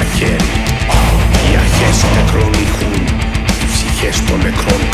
μαχαίρι Οι αρχές νεκρών ηχούν Οι ψυχές των νεκρών